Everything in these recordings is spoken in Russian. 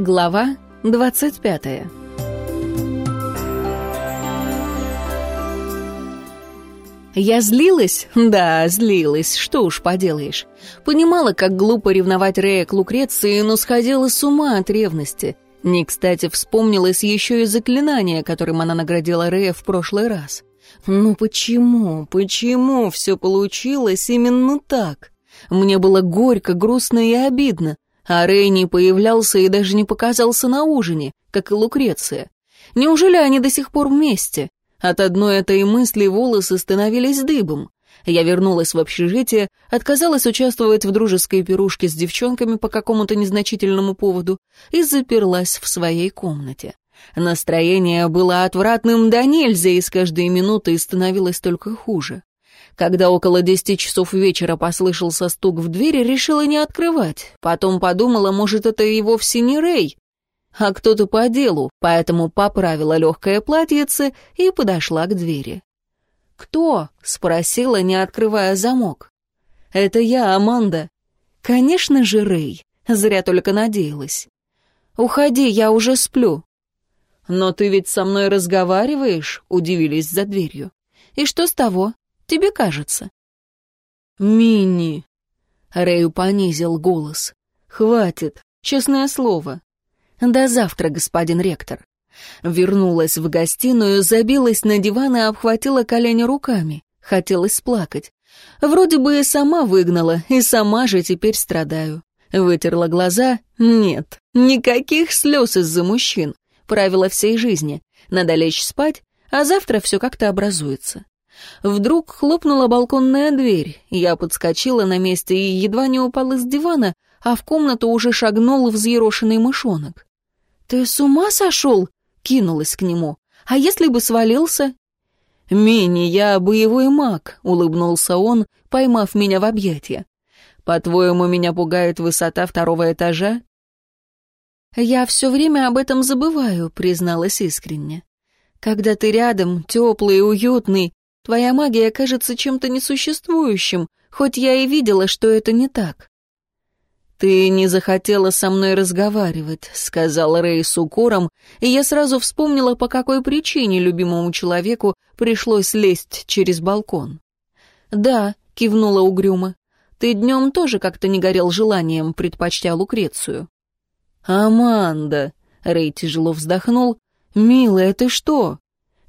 Глава 25 Я злилась? Да, злилась, что уж поделаешь. Понимала, как глупо ревновать Рея к Лукреции, но сходила с ума от ревности. Не кстати вспомнилось еще и заклинание, которым она наградила Рея в прошлый раз. Ну почему, почему все получилось именно так? Мне было горько, грустно и обидно. А Рэй не появлялся и даже не показался на ужине, как и Лукреция. Неужели они до сих пор вместе? От одной этой мысли волосы становились дыбом. Я вернулась в общежитие, отказалась участвовать в дружеской пирушке с девчонками по какому-то незначительному поводу и заперлась в своей комнате. Настроение было отвратным до нельзя, и с каждой минутой становилось только хуже. Когда около десяти часов вечера послышался стук в двери, решила не открывать. Потом подумала, может, это и вовсе не Рэй, а кто-то по делу, поэтому поправила легкое платьице и подошла к двери. «Кто?» — спросила, не открывая замок. «Это я, Аманда». «Конечно же, Рэй. Зря только надеялась». «Уходи, я уже сплю». «Но ты ведь со мной разговариваешь?» — удивились за дверью. «И что с того? Тебе кажется». «Мини!» — Рэю понизил голос. «Хватит, честное слово». «До завтра, господин ректор». Вернулась в гостиную, забилась на диван и обхватила колени руками. Хотелось плакать. Вроде бы и сама выгнала, и сама же теперь страдаю. Вытерла глаза. Нет, никаких слез из-за мужчин. Правило всей жизни. Надо лечь спать, а завтра все как-то образуется. Вдруг хлопнула балконная дверь. Я подскочила на месте и едва не упала с дивана, а в комнату уже шагнул взъерошенный мышонок. «Ты с ума сошел?» — кинулась к нему. «А если бы свалился?» «Мини, я боевой маг», — улыбнулся он, поймав меня в объятия. «По-твоему, меня пугает высота второго этажа?» «Я все время об этом забываю», — призналась искренне. «Когда ты рядом, теплый уютный, Твоя магия кажется чем-то несуществующим, хоть я и видела, что это не так». «Ты не захотела со мной разговаривать», — сказал Рэй с укором, и я сразу вспомнила, по какой причине любимому человеку пришлось лезть через балкон. «Да», — кивнула угрюмо, — «ты днем тоже как-то не горел желанием, предпочтя Лукрецию». «Аманда», — Рэй тяжело вздохнул, — «милая, ты что?»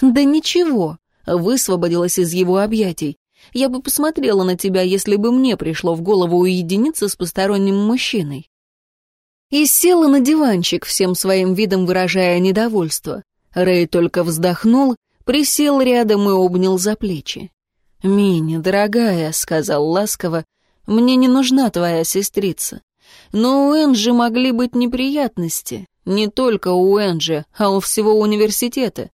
«Да ничего», высвободилась из его объятий. «Я бы посмотрела на тебя, если бы мне пришло в голову уединиться с посторонним мужчиной». И села на диванчик, всем своим видом выражая недовольство. Рэй только вздохнул, присел рядом и обнял за плечи. «Мини, дорогая», — сказал ласково, — «мне не нужна твоя сестрица. Но у Энджи могли быть неприятности. Не только у Энджи, а у всего университета.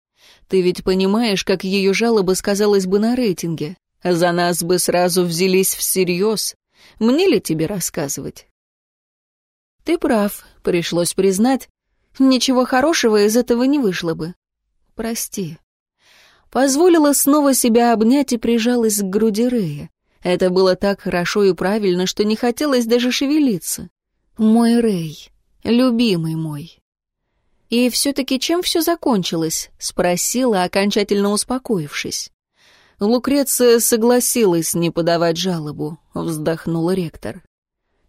Ты ведь понимаешь, как ее жалобы сказалось бы на рейтинге. За нас бы сразу взялись всерьез. Мне ли тебе рассказывать? Ты прав, пришлось признать. Ничего хорошего из этого не вышло бы. Прости. Позволила снова себя обнять и прижалась к груди Рея. Это было так хорошо и правильно, что не хотелось даже шевелиться. Мой Рэй, любимый мой. «И все-таки чем все закончилось?» — спросила, окончательно успокоившись. Лукреция согласилась не подавать жалобу, вздохнула ректор.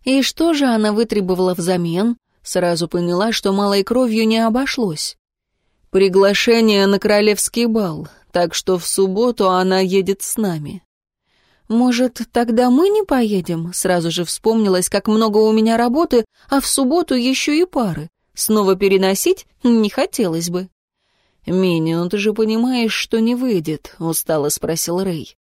И что же она вытребовала взамен? Сразу поняла, что малой кровью не обошлось. Приглашение на королевский бал, так что в субботу она едет с нами. «Может, тогда мы не поедем?» Сразу же вспомнилось, как много у меня работы, а в субботу еще и пары. Снова переносить не хотелось бы. «Мини, ну ты же понимаешь, что не выйдет», — устало спросил Рэй.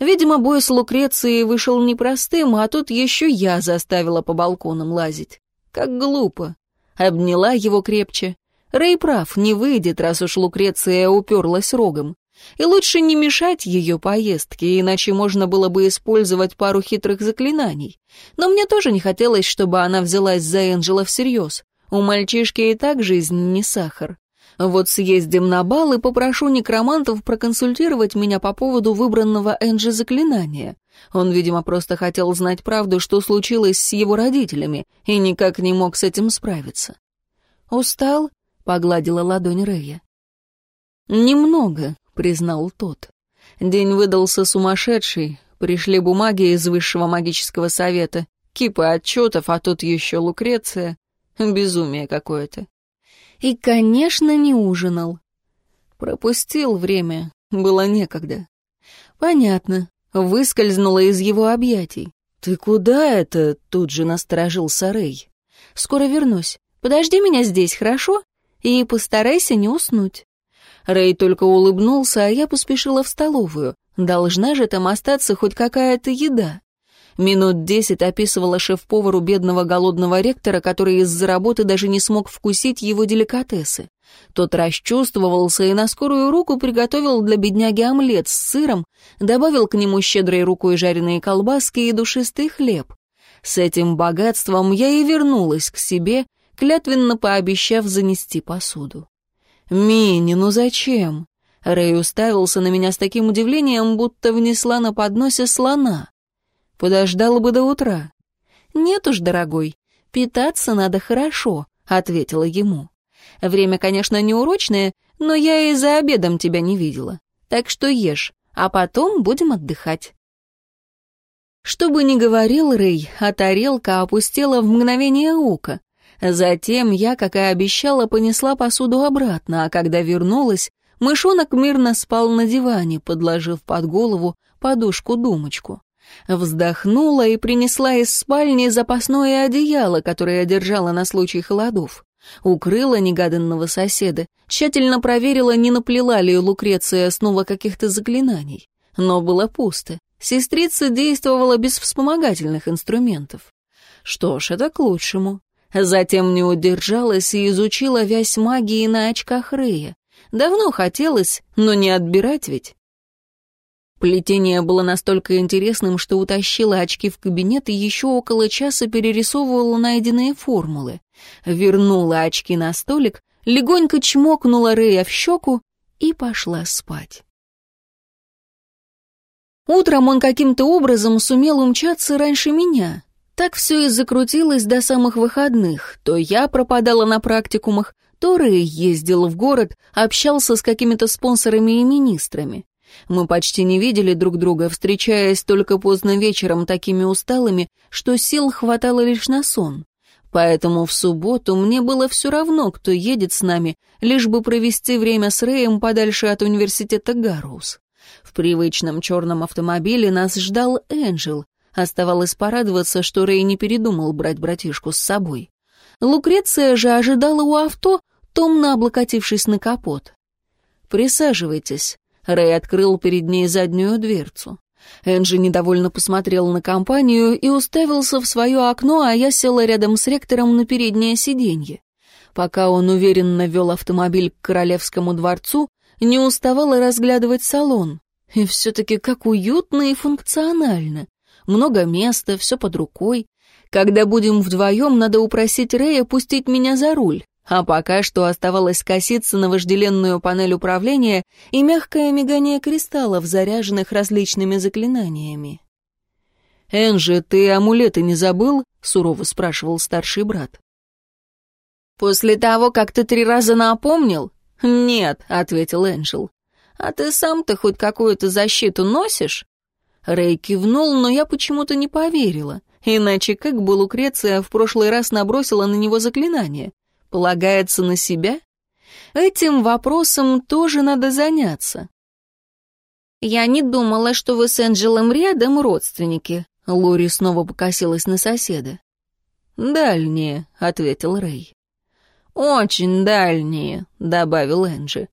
Видимо, бой с Лукрецией вышел непростым, а тут еще я заставила по балконам лазить. Как глупо. Обняла его крепче. Рэй прав, не выйдет, раз уж Лукреция уперлась рогом. И лучше не мешать ее поездке, иначе можно было бы использовать пару хитрых заклинаний. Но мне тоже не хотелось, чтобы она взялась за Энджела всерьез. У мальчишки и так жизнь не сахар. Вот съездим на бал и попрошу некромантов проконсультировать меня по поводу выбранного Энджи заклинания. Он, видимо, просто хотел знать правду, что случилось с его родителями, и никак не мог с этим справиться. «Устал?» — погладила ладонь Рэя. «Немного», — признал тот. «День выдался сумасшедший. Пришли бумаги из Высшего магического совета, кипы отчетов, а тут еще Лукреция. Безумие какое-то. И, конечно, не ужинал. Пропустил время, было некогда. Понятно, выскользнула из его объятий. «Ты куда это?» — тут же насторожился Рэй. «Скоро вернусь. Подожди меня здесь, хорошо? И постарайся не уснуть». Рэй только улыбнулся, а я поспешила в столовую. Должна же там остаться хоть какая-то еда. Минут десять описывала шеф-повару бедного голодного ректора, который из-за работы даже не смог вкусить его деликатесы. Тот расчувствовался и на скорую руку приготовил для бедняги омлет с сыром, добавил к нему щедрой рукой жареные колбаски и душистый хлеб. С этим богатством я и вернулась к себе, клятвенно пообещав занести посуду. «Мини, ну зачем?» Рэй уставился на меня с таким удивлением, будто внесла на подносе слона. Подождала бы до утра. «Нет уж, дорогой, питаться надо хорошо», — ответила ему. «Время, конечно, неурочное, но я и за обедом тебя не видела. Так что ешь, а потом будем отдыхать». Что бы ни говорил Рэй, а тарелка опустела в мгновение ока. Затем я, как и обещала, понесла посуду обратно, а когда вернулась, мышонок мирно спал на диване, подложив под голову подушку-думочку. Вздохнула и принесла из спальни запасное одеяло, которое держала на случай холодов. Укрыла негаданного соседа, тщательно проверила, не наплела ли Лукреция снова каких-то заклинаний. Но было пусто. Сестрица действовала без вспомогательных инструментов. Что ж, это к лучшему. Затем не удержалась и изучила вязь магии на очках Рея. Давно хотелось, но не отбирать ведь. Плетение было настолько интересным, что утащила очки в кабинет и еще около часа перерисовывала найденные формулы. Вернула очки на столик, легонько чмокнула Рэя в щеку и пошла спать. Утром он каким-то образом сумел умчаться раньше меня. Так все и закрутилось до самых выходных. То я пропадала на практикумах, то Рэй ездил в город, общался с какими-то спонсорами и министрами. Мы почти не видели друг друга, встречаясь только поздно вечером такими усталыми, что сил хватало лишь на сон. Поэтому в субботу мне было все равно, кто едет с нами, лишь бы провести время с Рэем подальше от университета Гарроуз. В привычном черном автомобиле нас ждал Энджел. Оставалось порадоваться, что Рэй не передумал брать братишку с собой. Лукреция же ожидала у авто, томно облокотившись на капот. «Присаживайтесь», Рэй открыл перед ней заднюю дверцу. Энджи недовольно посмотрел на компанию и уставился в свое окно, а я села рядом с ректором на переднее сиденье. Пока он уверенно вел автомобиль к Королевскому дворцу, не уставала разглядывать салон. И все-таки как уютно и функционально. Много места, все под рукой. Когда будем вдвоем, надо упросить Рэя пустить меня за руль. А пока что оставалось коситься на вожделенную панель управления и мягкое мигание кристаллов, заряженных различными заклинаниями. «Энжи, ты амулеты не забыл?» — сурово спрашивал старший брат. «После того, как ты три раза напомнил?» «Нет», — ответил Энджел. «А ты сам-то хоть какую-то защиту носишь?» Рэй кивнул, но я почему-то не поверила. Иначе как бы Лукреция в прошлый раз набросила на него заклинание? Полагается на себя? Этим вопросом тоже надо заняться. «Я не думала, что вы с Энджелом рядом родственники», — Лори снова покосилась на соседа. «Дальние», — ответил Рэй. «Очень дальние», — добавил Энджи.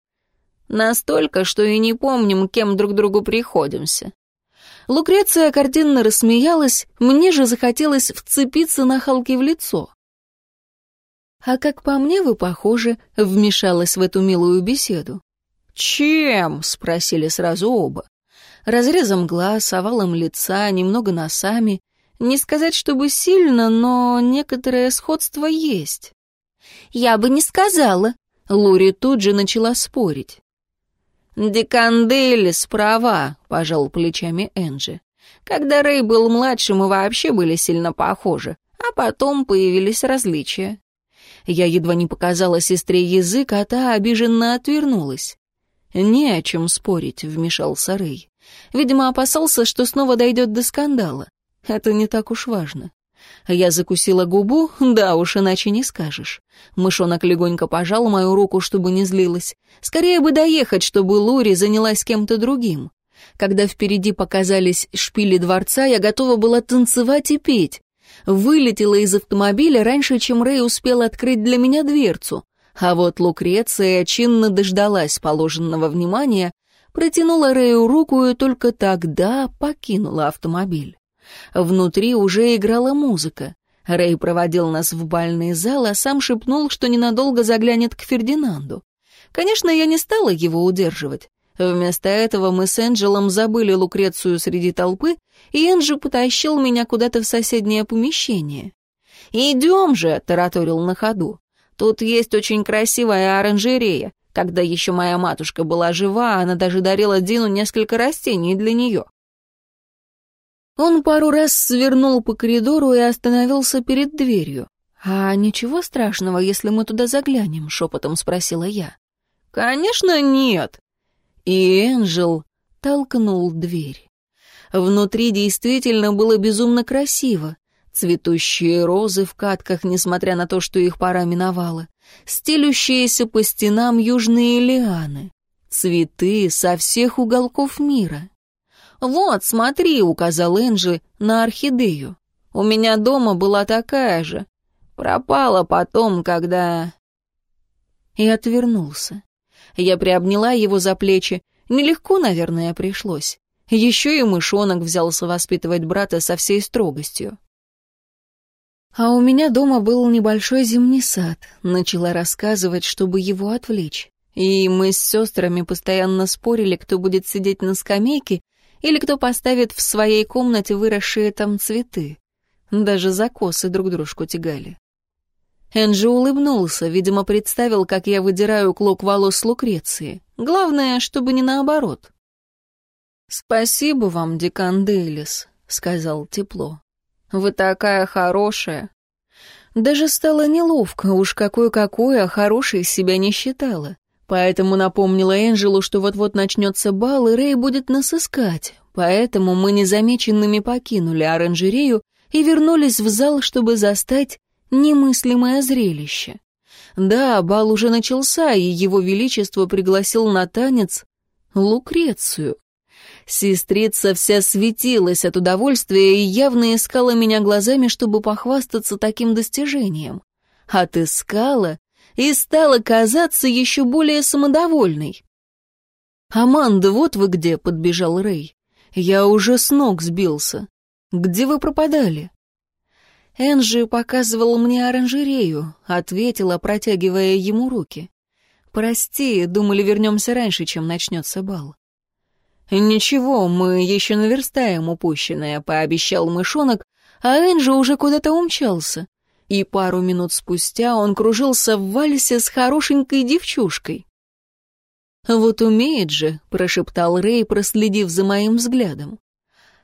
«Настолько, что и не помним, кем друг другу приходимся». Лукреция картинно рассмеялась, мне же захотелось вцепиться на Халки в лицо. «А как по мне вы похожи», — вмешалась в эту милую беседу. «Чем?» — спросили сразу оба. Разрезом глаз, овалом лица, немного носами. Не сказать, чтобы сильно, но некоторое сходство есть. «Я бы не сказала», — Лури тут же начала спорить. «Декандель справа», — пожал плечами Энджи. «Когда Рэй был младшим, мы вообще были сильно похожи, а потом появились различия. Я едва не показала сестре язык, а та обиженно отвернулась. «Не о чем спорить», — вмешался Рэй. Видимо, опасался, что снова дойдет до скандала. Это не так уж важно. Я закусила губу, да уж, иначе не скажешь. Мышонок легонько пожал мою руку, чтобы не злилась. Скорее бы доехать, чтобы Лури занялась кем-то другим. Когда впереди показались шпили дворца, я готова была танцевать и петь. Вылетела из автомобиля раньше, чем Рэй успел открыть для меня дверцу. А вот Лукреция чинно дождалась положенного внимания, протянула Рэю руку и только тогда покинула автомобиль. Внутри уже играла музыка. Рэй проводил нас в бальный зал, а сам шепнул, что ненадолго заглянет к Фердинанду. Конечно, я не стала его удерживать. Вместо этого мы с Энджелом забыли Лукрецию среди толпы, и Энджи потащил меня куда-то в соседнее помещение. «Идем же», — тараторил на ходу. «Тут есть очень красивая оранжерея. Когда еще моя матушка была жива, она даже дарила Дину несколько растений для нее. Он пару раз свернул по коридору и остановился перед дверью. «А ничего страшного, если мы туда заглянем?» — шепотом спросила я. «Конечно нет!» И Энджел толкнул дверь. Внутри действительно было безумно красиво. Цветущие розы в катках, несмотря на то, что их пора миновала. Стелющиеся по стенам южные лианы. Цветы со всех уголков мира. «Вот, смотри», — указал Энджи на орхидею. «У меня дома была такая же. Пропала потом, когда...» И отвернулся. Я приобняла его за плечи. Нелегко, наверное, пришлось. Еще и мышонок взялся воспитывать брата со всей строгостью. А у меня дома был небольшой зимний сад, начала рассказывать, чтобы его отвлечь. И мы с сестрами постоянно спорили, кто будет сидеть на скамейке, или кто поставит в своей комнате выросшие там цветы. Даже закосы друг дружку тягали. Энджи улыбнулся, видимо, представил, как я выдираю клок волос Лукреции. Главное, чтобы не наоборот. «Спасибо вам, декан Дейлис», — сказал тепло. «Вы такая хорошая». Даже стало неловко, уж какой-какой, а хорошей себя не считала. Поэтому напомнила Энджелу, что вот-вот начнется бал, и Рэй будет нас искать. Поэтому мы незамеченными покинули оранжерею и вернулись в зал, чтобы застать немыслимое зрелище. Да, бал уже начался, и его величество пригласил на танец Лукрецию. Сестрица вся светилась от удовольствия и явно искала меня глазами, чтобы похвастаться таким достижением. Отыскала и стала казаться еще более самодовольной. «Аманда, вот вы где!» — подбежал Рэй. «Я уже с ног сбился. Где вы пропадали?» Энджи показывал мне оранжерею, ответила, протягивая ему руки. «Прости, думали, вернемся раньше, чем начнется бал». «Ничего, мы еще наверстаем упущенное», — пообещал мышонок, а Энджи уже куда-то умчался и пару минут спустя он кружился в вальсе с хорошенькой девчушкой. «Вот умеет же», — прошептал Рэй, проследив за моим взглядом.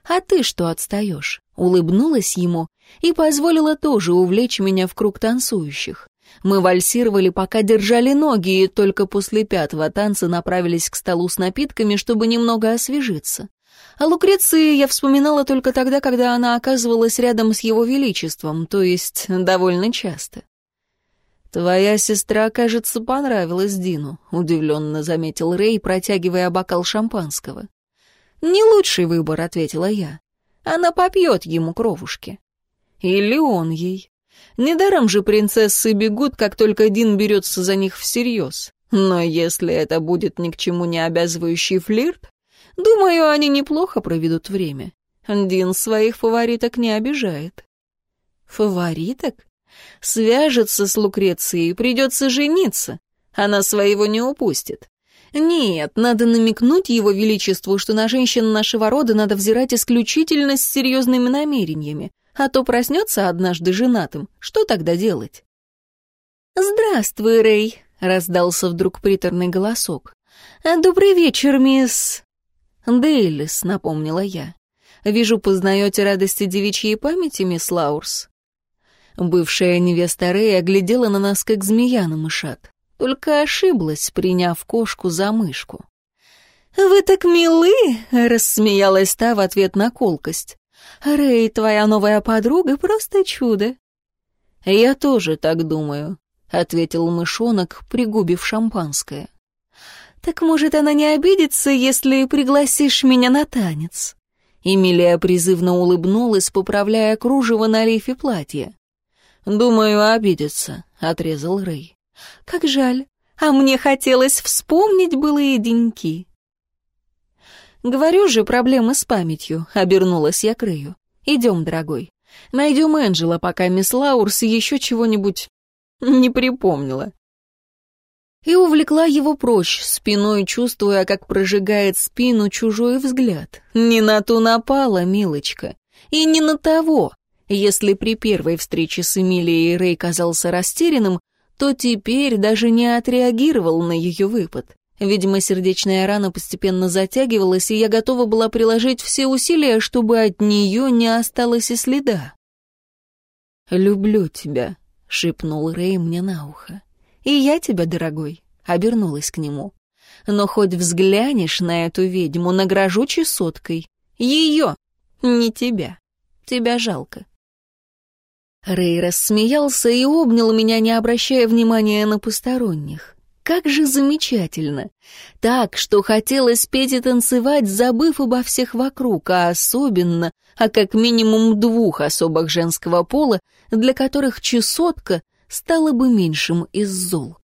«А ты что отстаешь?» — улыбнулась ему и позволила тоже увлечь меня в круг танцующих. Мы вальсировали, пока держали ноги, и только после пятого танца направились к столу с напитками, чтобы немного освежиться. О Лукреции я вспоминала только тогда, когда она оказывалась рядом с его величеством, то есть довольно часто. «Твоя сестра, кажется, понравилась Дину», — удивленно заметил Рэй, протягивая бокал шампанского. «Не лучший выбор», — ответила я. «Она попьет ему кровушки». «Или он ей. Недаром же принцессы бегут, как только Дин берется за них всерьез. Но если это будет ни к чему не обязывающий флирт, Думаю, они неплохо проведут время. Дин своих фавориток не обижает. Фавориток? Свяжется с Лукрецией, придется жениться. Она своего не упустит. Нет, надо намекнуть его величеству, что на женщин нашего рода надо взирать исключительно с серьезными намерениями, а то проснется однажды женатым. Что тогда делать? «Здравствуй, Рэй», — раздался вдруг приторный голосок. «Добрый вечер, мисс...» «Дейлис», — напомнила я. «Вижу, познаете радости девичьей памяти, мисс Лаурс?» Бывшая невеста Рэя глядела на нас, как змея на мышат. Только ошиблась, приняв кошку за мышку. «Вы так милы!» — рассмеялась та в ответ на колкость. «Рэй, твоя новая подруга просто чудо!» «Я тоже так думаю», — ответил мышонок, пригубив шампанское. «Так, может, она не обидится, если пригласишь меня на танец?» Эмилия призывно улыбнулась, поправляя кружево на лифе платья. «Думаю, обидится», — отрезал Рэй. «Как жаль. А мне хотелось вспомнить былые деньки». «Говорю же, проблемы с памятью», — обернулась я к Рэю. «Идем, дорогой. Найдем Энджела, пока мисс Лаурс еще чего-нибудь не припомнила» и увлекла его прочь, спиной чувствуя, как прожигает спину чужой взгляд. Не на ту напала, милочка, и не на того. Если при первой встрече с Эмилией Рэй казался растерянным, то теперь даже не отреагировал на ее выпад. Видимо, сердечная рана постепенно затягивалась, и я готова была приложить все усилия, чтобы от нее не осталось и следа. «Люблю тебя», — шепнул Рэй мне на ухо. «И я тебя, дорогой», — обернулась к нему. «Но хоть взглянешь на эту ведьму, награжу чесоткой. Ее, не тебя. Тебя жалко». Рэй рассмеялся и обнял меня, не обращая внимания на посторонних. Как же замечательно! Так, что хотелось петь и танцевать, забыв обо всех вокруг, а особенно а как минимум двух особых женского пола, для которых чесотка стало бы меньшим из зол.